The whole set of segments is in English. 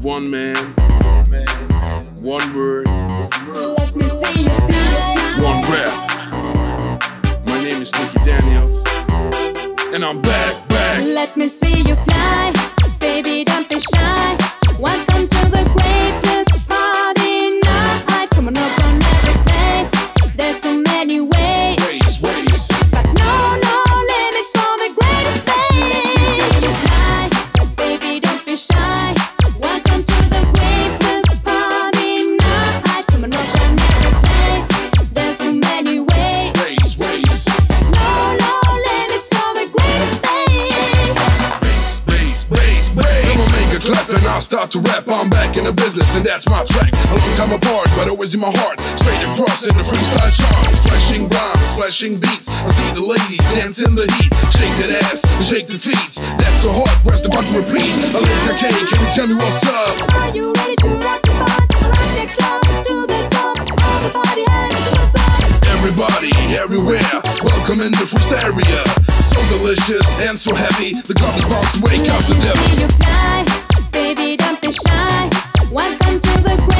one man, one word, Let me see you fly. one rap. My name is Nicky Daniels, and I'm back, back. Let me see start to rap. I'm back in the business and that's my track. A long time apart, but always in my heart. Straight across in the freestyle charts. Flashing rhymes, flashing beats. I see the ladies dance in the heat. Shake that ass and shake the feet. That's so hard, press the button, repeat. I lick the cake, can you tell me what's up? Are you ready to rock the spot? Rock the club to the top. All the party hands to the side. Everybody, everywhere, welcome in the first area. So delicious and so heavy, the cup is about to wake up the devil. you fly, baby, don't be shy. Welcome to the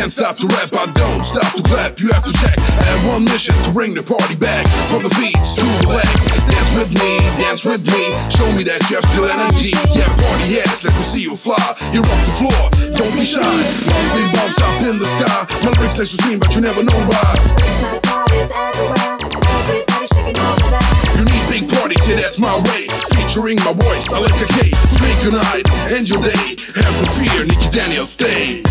can't stop to rap. I don't stop to clap. You have to check. I have one mission to bring the party back. From the feet to the legs. Dance with me, dance with me. Show me that you have still energy. Yeah, party hats, let me see you fly. You rock the floor, don't be shy. Long big bounce up in the sky. My lyrics let you scream, but you never know why. You need big parties, yeah, that's my way. Featuring my voice, I like a cake. Make your night and your day. Have no fear, Nicky Daniel, stay.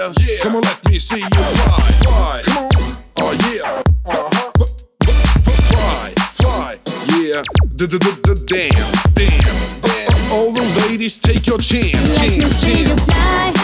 Yeah, yeah. Come on, let me see you fly, fly. Come on. Oh yeah. Uh-huh. Fly, fly. Yeah. D -d -d -d dance, dance, dance. All the ladies, take your chance, Let me chance, chance.